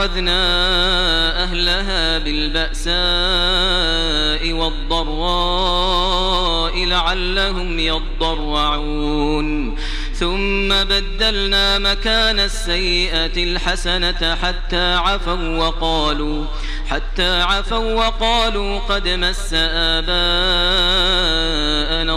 أخذنا أهلها بالبأساء والضراء لعلهم يضرعون. ثم بدلنا مكان السيئة الحسنة حتى عفوا وقالوا حتى عفوا وقالوا قد مس آباءنا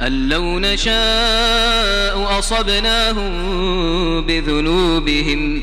أن لو نشاء أصبناهم بذنوبهم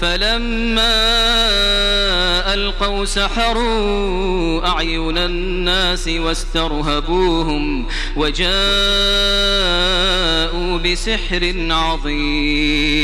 فلما ألقوا سحروا أعين الناس واسترهبوهم وجاءوا بسحر عظيم